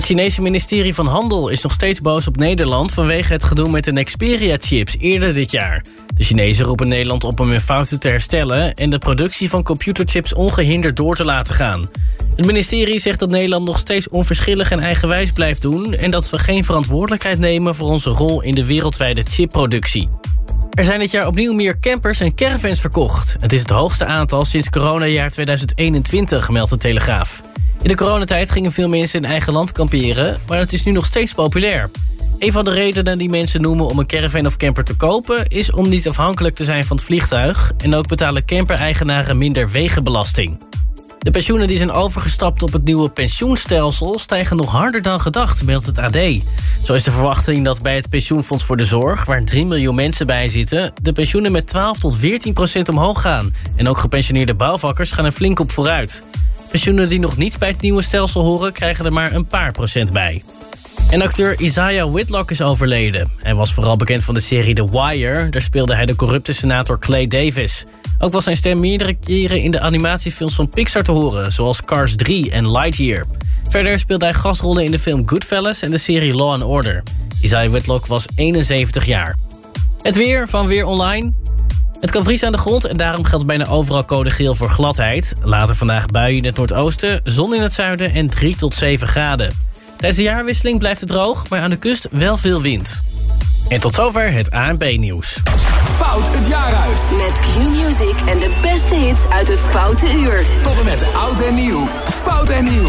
Het Chinese ministerie van Handel is nog steeds boos op Nederland... vanwege het gedoe met de Xperia-chips eerder dit jaar. De Chinezen roepen Nederland op om hun fouten te herstellen... en de productie van computerchips ongehinderd door te laten gaan. Het ministerie zegt dat Nederland nog steeds onverschillig en eigenwijs blijft doen... en dat we geen verantwoordelijkheid nemen voor onze rol in de wereldwijde chipproductie. Er zijn dit jaar opnieuw meer campers en caravans verkocht. Het is het hoogste aantal sinds coronajaar 2021, meldt de Telegraaf. In de coronatijd gingen veel mensen in eigen land kamperen... maar het is nu nog steeds populair. Een van de redenen die mensen noemen om een caravan of camper te kopen... is om niet afhankelijk te zijn van het vliegtuig... en ook betalen camper-eigenaren minder wegenbelasting. De pensioenen die zijn overgestapt op het nieuwe pensioenstelsel... stijgen nog harder dan gedacht, meldt het AD. Zo is de verwachting dat bij het pensioenfonds voor de zorg... waar 3 miljoen mensen bij zitten... de pensioenen met 12 tot 14 procent omhoog gaan. En ook gepensioneerde bouwvakkers gaan er flink op vooruit. Pensioenen die nog niet bij het nieuwe stelsel horen... krijgen er maar een paar procent bij. En acteur Isaiah Whitlock is overleden. Hij was vooral bekend van de serie The Wire. Daar speelde hij de corrupte senator Clay Davis. Ook was zijn stem meerdere keren in de animatiefilms van Pixar te horen... zoals Cars 3 en Lightyear. Verder speelde hij gastrollen in de film Goodfellas en de serie Law and Order. Isaiah Whitlock was 71 jaar. Het weer van Weer Online. Het kan vriezen aan de grond en daarom geldt bijna overal code geel voor gladheid. Later vandaag buien in het noordoosten, zon in het zuiden en 3 tot 7 graden. Tijdens de jaarwisseling blijft het droog, maar aan de kust wel veel wind. En tot zover het ANP-nieuws. Fout het jaar uit. Met Q-Music en de beste hits uit het Foute Uur. Tot en met oud en nieuw. Fout en nieuw.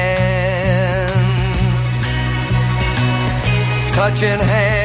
Touching hands.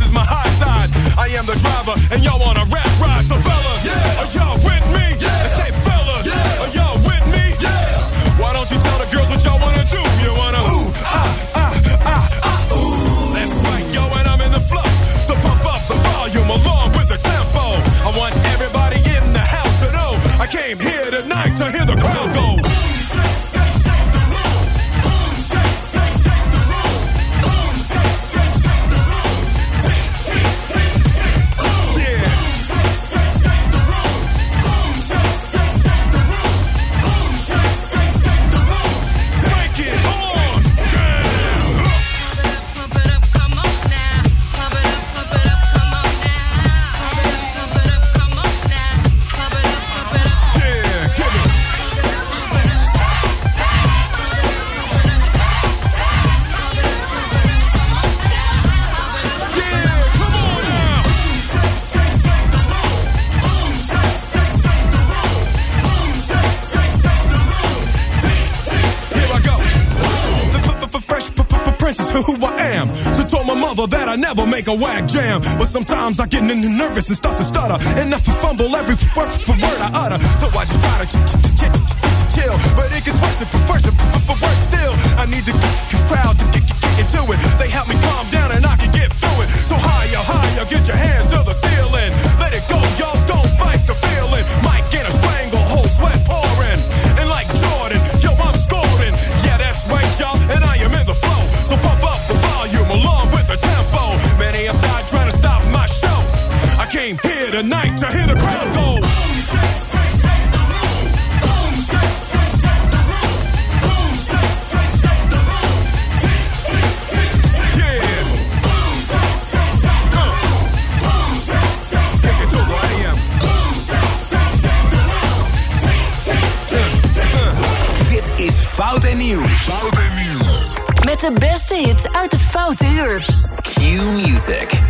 is my high side. I am the driver, and y'all on a rap ride. So fellas, yeah. are y'all with me? a whack jam. But sometimes I get nervous and start to stutter. And if I fumble every word for word I utter. So I just try to chill. But it gets worse and worse and worse still. I need the crowd to get into it. They help me calm down and I can get through it. So higher, higher, get your hands to the ceiling. De beste hits uit het foute uur. Q Music.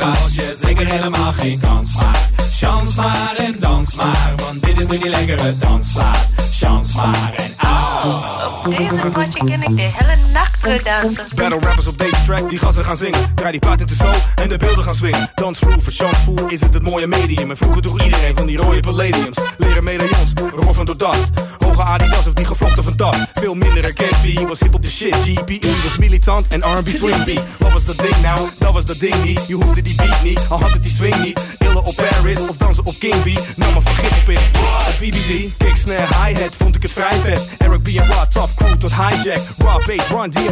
ook als zeker helemaal geen kans maakt. Chans maar en dans maar, want dit is nu die lekkere dansmaat. Chans maar en au. Op deze potje ken ik de hele Battle rappers op deze track, die gassen gaan zingen. Draai die paard in de zo en de beelden gaan swingen. Dansvloer, verchansvoer is het het mooie medium. En vroeger toch iedereen van die rode palladiums. Leren medaillons, roffen door dacht. hoge Adidas of die gevlochten van tas. Veel minder herkend, was hip op de shit. GPE was militant en R&B swing. Wat was dat ding nou? Dat was dat ding niet. Je hoefde die beat niet, al had het die swing niet. Illen op Paris of dansen op King B. Nam maar vergif op in. BBG, kick, snare, hi-hat vond ik het vrij vet. Eric B en Rod, tough crew tot hijack. Raw bass, Run,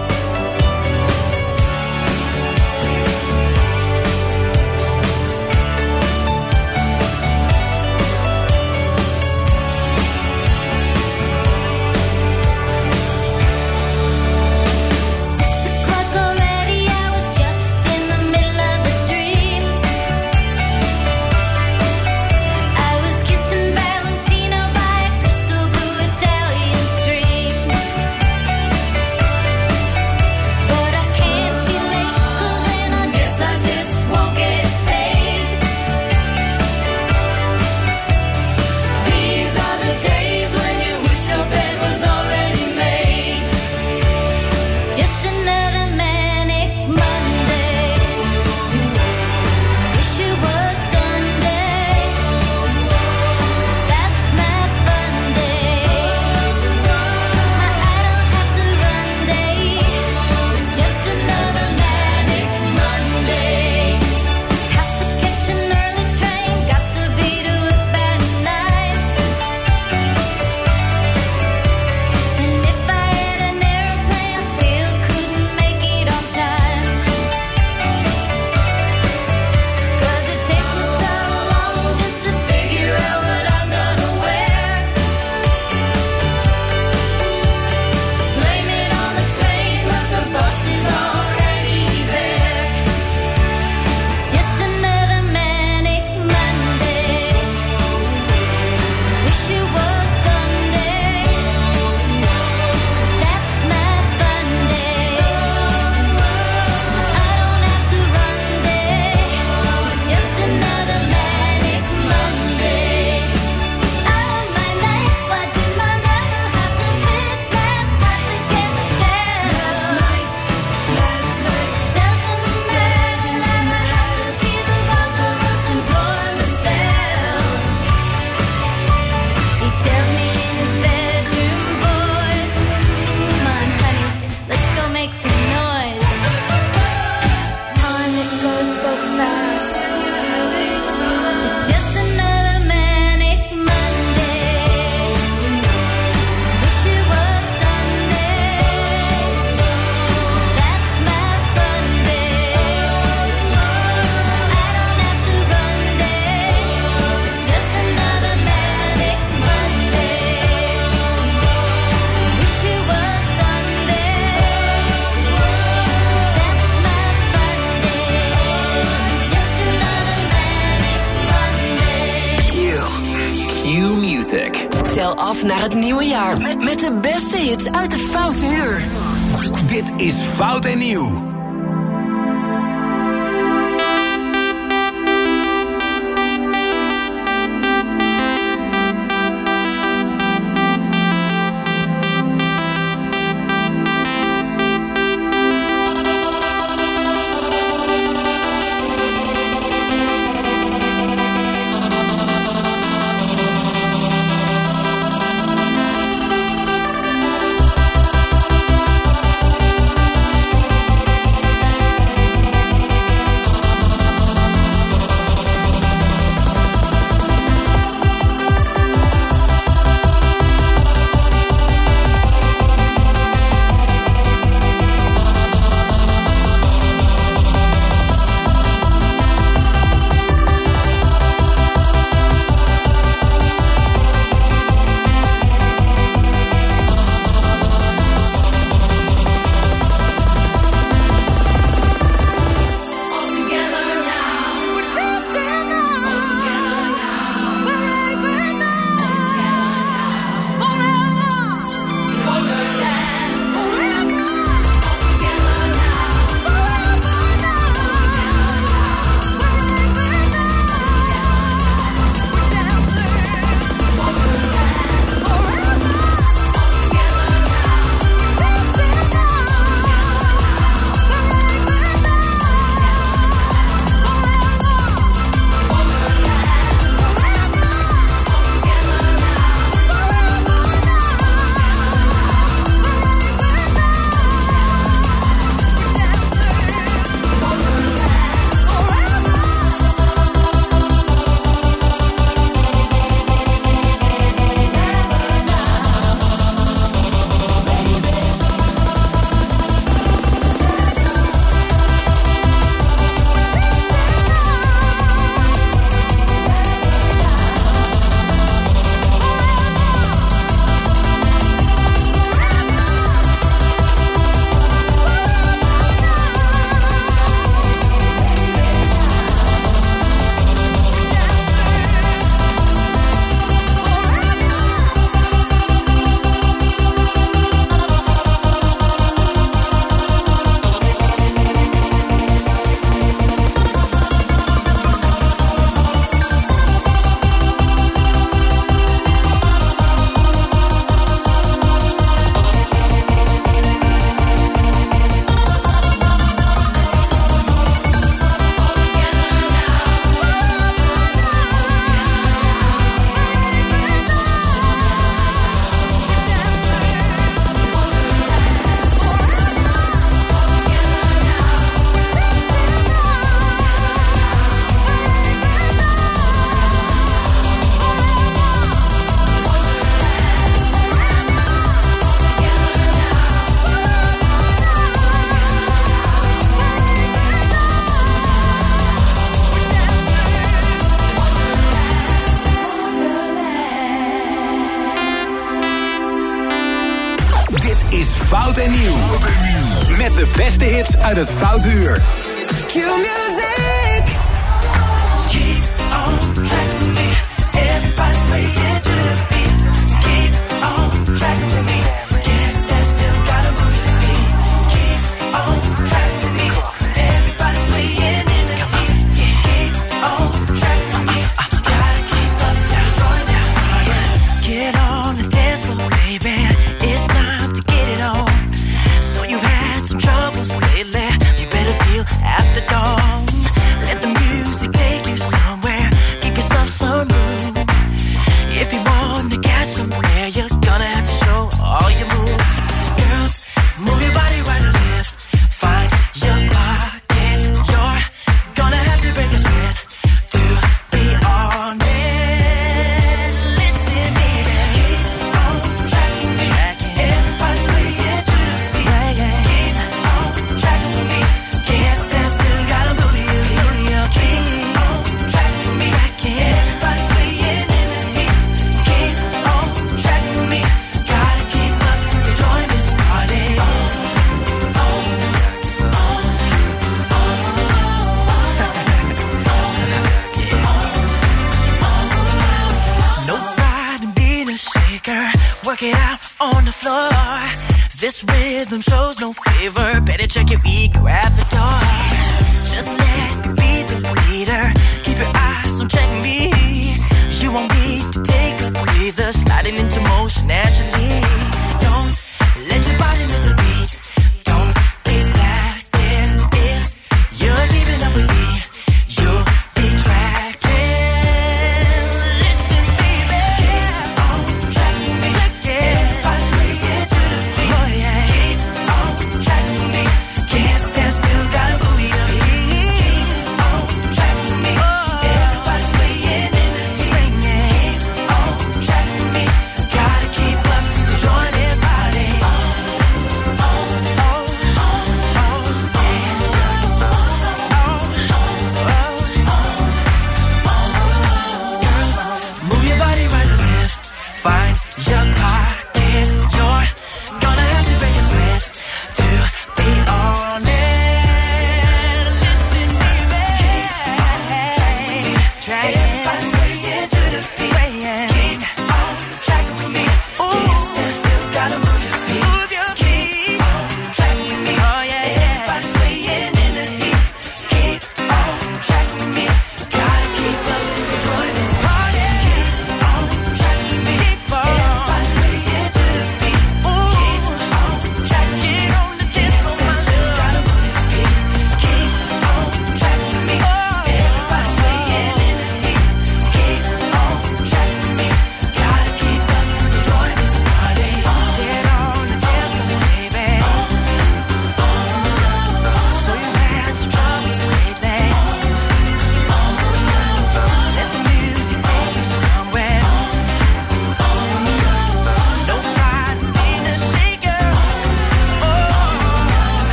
Is Fout en Nieuw.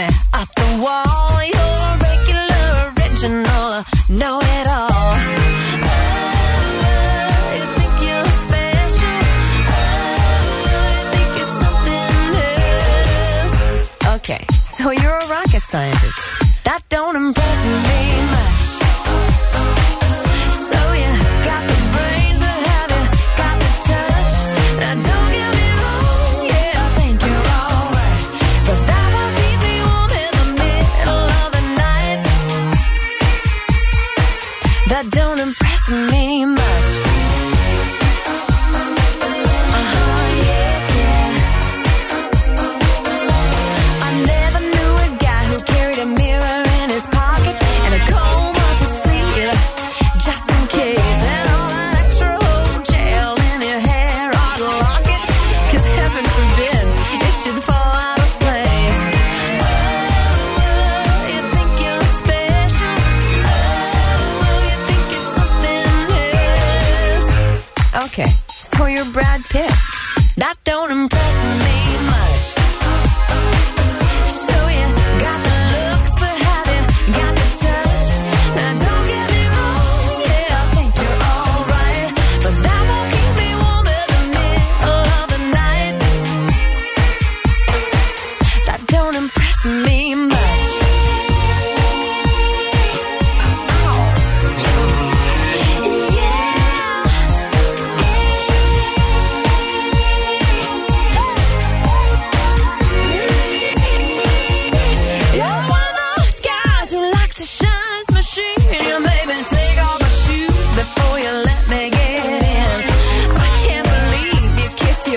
me up the wall. You're a regular original, know it all. Okay, so you're a rocket scientist. That don't impress me much. pick.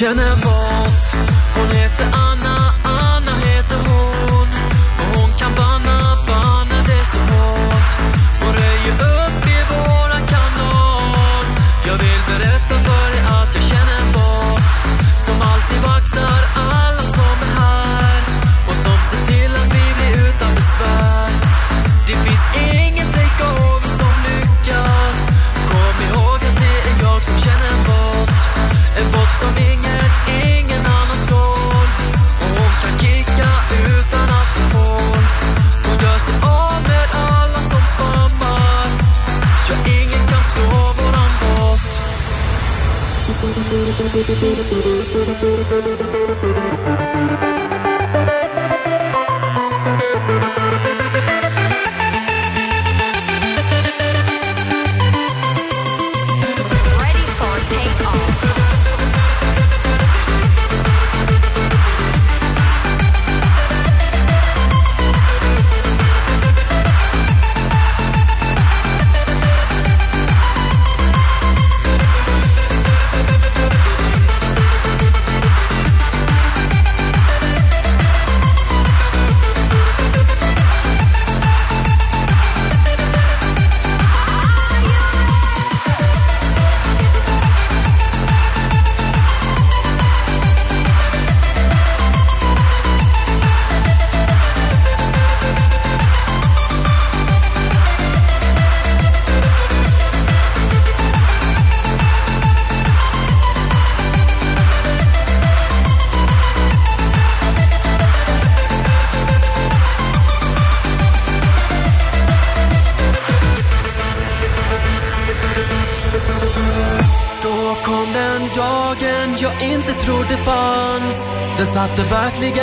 Canım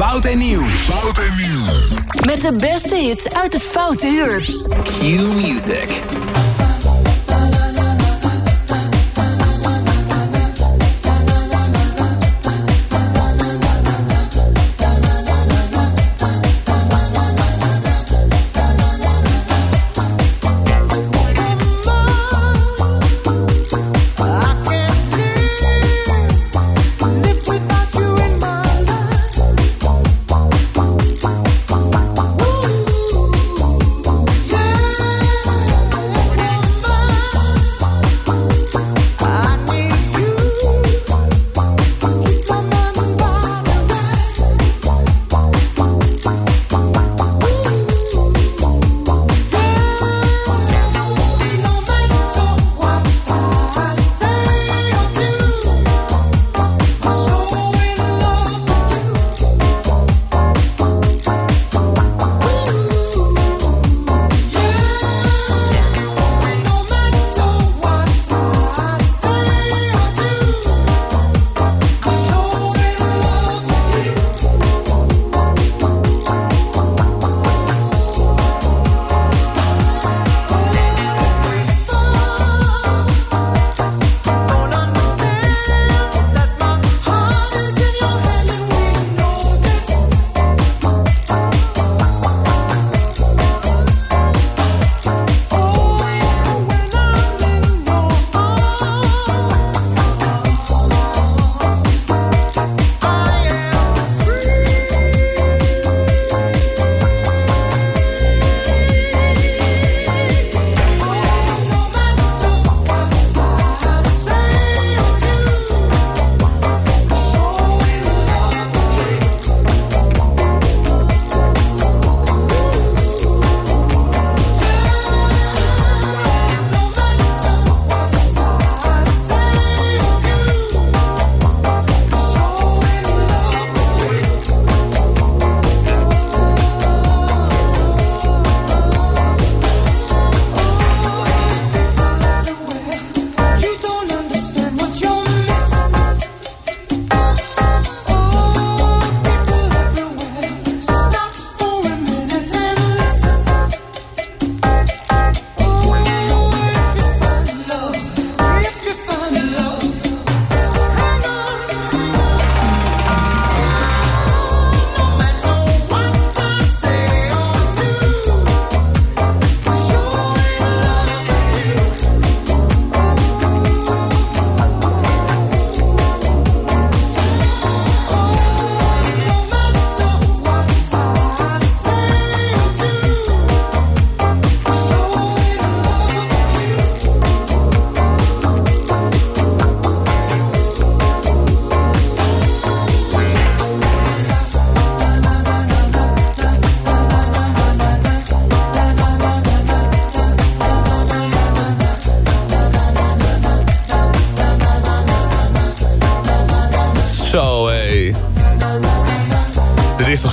Fout en Nieuw. Fout en Nieuw. Met de beste hits uit het Foute Uur. Q Music.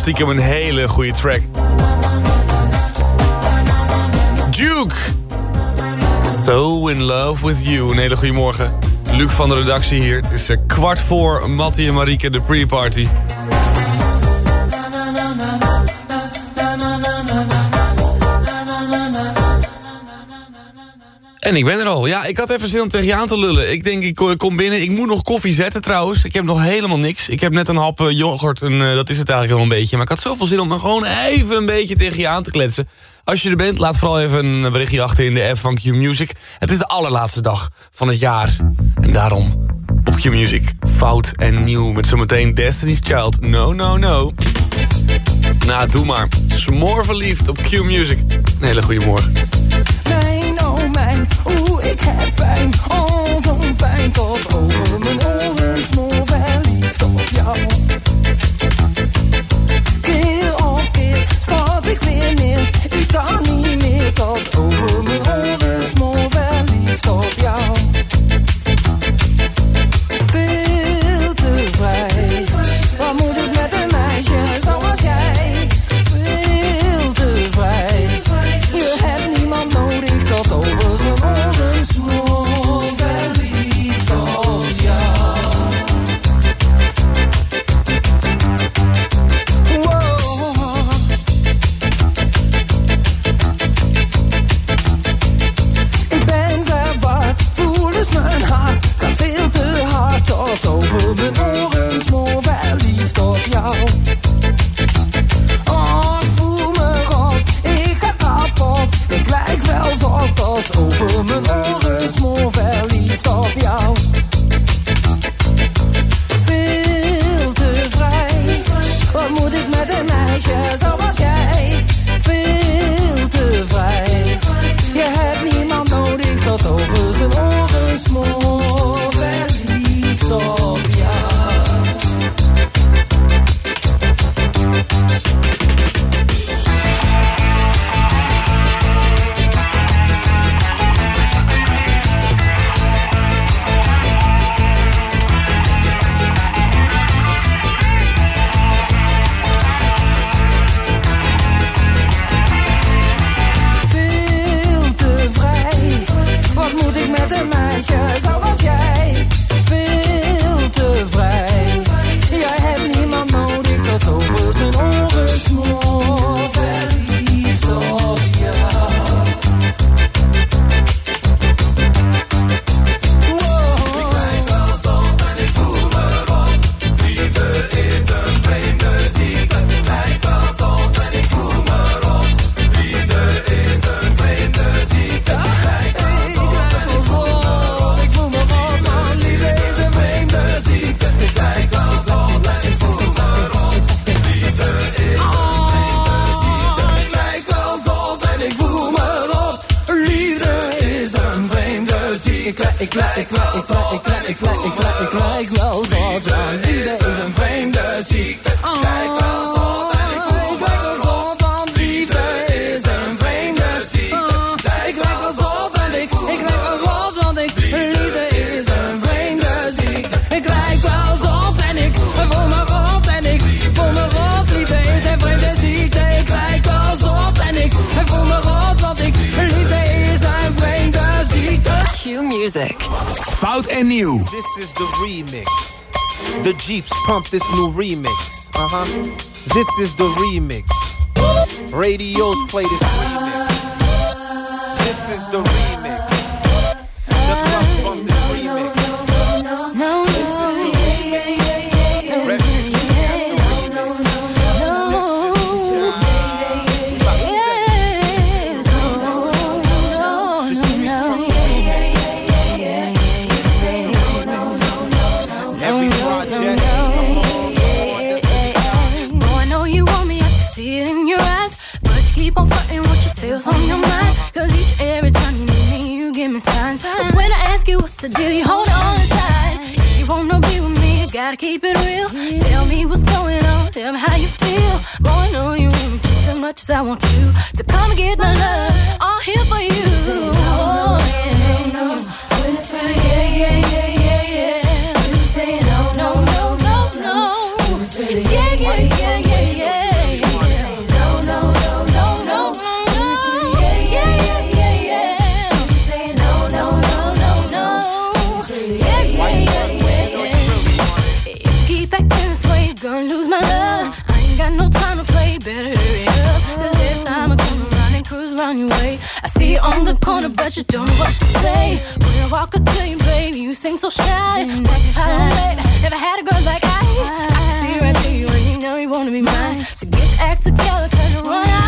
Stiekem een hele goede track. Duke. So in love with you. Een hele goede morgen. Luc van de redactie hier. Het is eh, kwart voor Mattie en Marieke de pre-party. En ik ben er al. Ja, ik had even zin om tegen je aan te lullen. Ik denk, ik ko- kom binnen. Ik moet nog koffie zetten trouwens. Ik heb nog helemaal niks. Ik heb net een hap eh, yoghurt en eh, dat is het eigenlijk wel een beetje. Maar ik had zoveel zin om me gewoon even een beetje tegen je aan te kletsen. Als je er bent, laat vooral even een berichtje achter in de app van Q-Music. Het is de allerlaatste dag van het jaar. En daarom op Q-Music. Fout en nieuw met zometeen Destiny's Child. No, no, no. Nou, doe maar. Smoor verliefd op Q-Music. Een hele goede morgen. Oeh, ik heb pijn. Oh, zo'n pijn tot over mijn oren. Smoor verliefd op jou. Keer op keer stort ik weer neer. Ik kan niet meer tot over mijn oren. Smoor verliefd op jou. Ik ik en ik rot. Ik lijk wel zot, This is the remix. The Jeeps pump this new remix. Uh huh. This is the remix. Radios play this remix. No time to play, better hurry up. Cause every time I come around and cruise around your way, I See you on the corner, but you don't know what to say. When I walk up to you, baby, you seem so shy. Mm, Babe, Never had a girl like I. I can see right through you, and you know you wanna be mine. So get your act together, cause you run out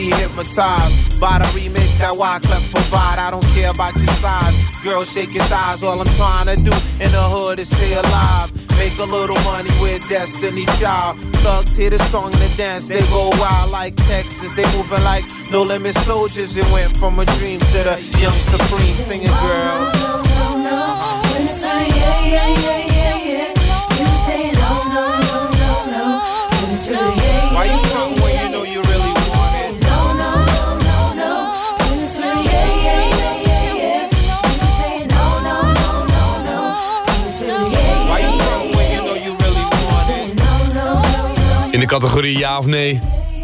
be hypnotized by the remix that Wyclef provide. I don't care about your size. Girl, shake your thighs. All I'm trying to do in the hood is stay alive. Make a little money with Destiny Child. Thugs hear the song and the dance. They go wild like Texas. They moving like no limit soldiers. It went from a dream to the young supreme singing girls. When it's right, yeah, yeah, yeah, yeah, yeah. Categorie ja of nee.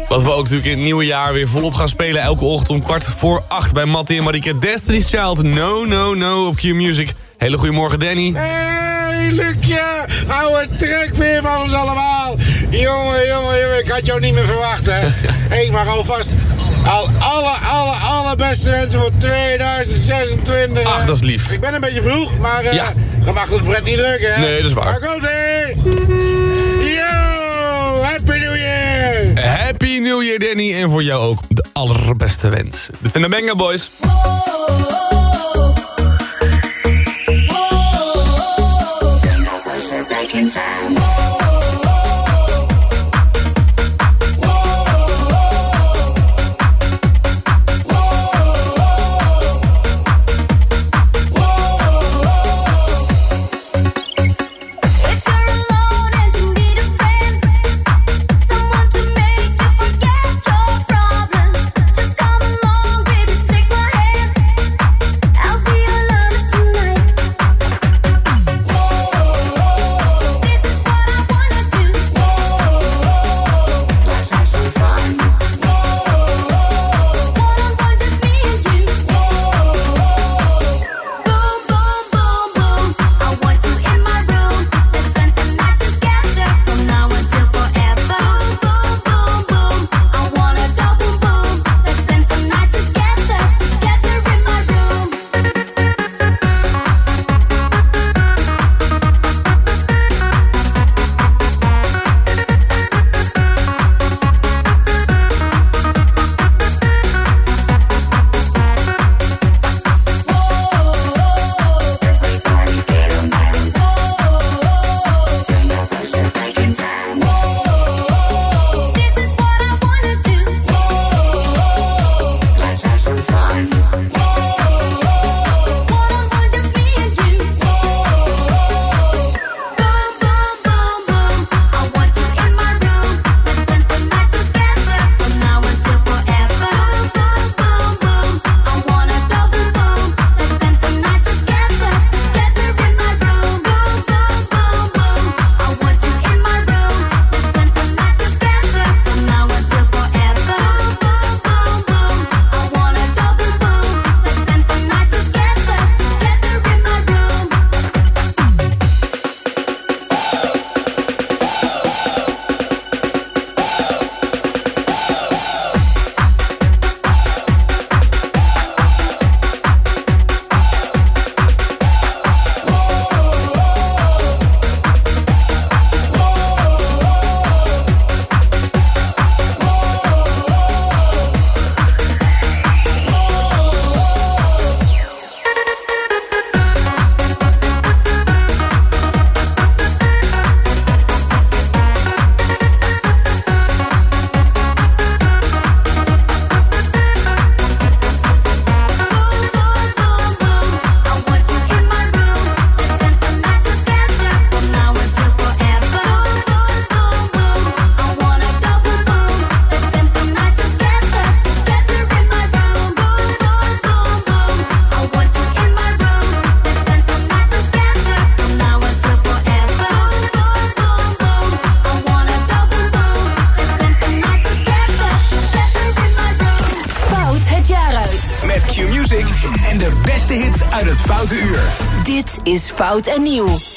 Wat we ook natuurlijk in het nieuwe jaar weer volop gaan spelen. Elke ochtend om kwart voor acht bij Mattie en Marike. Destiny's Child, no, no, no op Q-Music. Hele goede morgen, Danny. Hey, Lucje, oude trekveer van ons allemaal. Jongen, jongen, jongen, ik had jou niet meer verwacht, hè. hey, maar alvast al alle, alle, allerbeste wensen voor 2026. Ach, dat is lief. Ik ben een beetje vroeg, maar eh Ja. dat mag het Brett niet lukken, hè. Nee, dat is waar. Maar goed. Happy New Year, Danny. En voor jou ook de allerbeste wens. Dit de Benga Boys. En de beste hits uit het Foute Uur. Dit is Fout en Nieuw.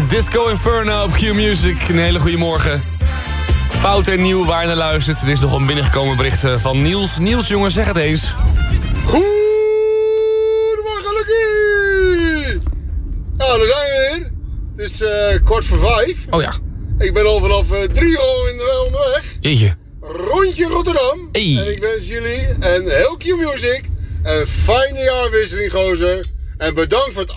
Disco Inferno op Q-Music. Een hele goede morgen. Fout en nieuw waar je naar luistert. Er is nog een binnengekomen bericht eh, van Niels. Niels, jongen, zeg het eens. Goedemorgen, Lucky! Nou, daar zijn we weer. Het is eh, kwart voor vijf. Oh ja. Ik ben al vanaf eh, drie uur in de onderweg. Jeetje. Rondje Rotterdam. Hey. En ik wens jullie en heel Q-Music een fijne jaarwisseling, gozer. En bedankt voor het